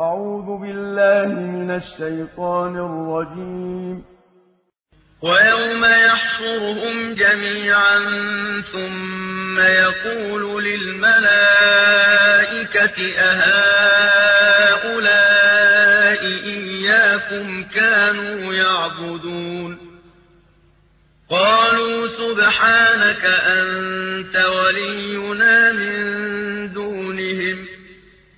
أعوذ بالله من الشيطان الرجيم. ويوم يحشرهم جميعا ثم يقول للملائكة أهؤلاء إياكم كانوا يعبدون؟ قالوا سبحانك أنت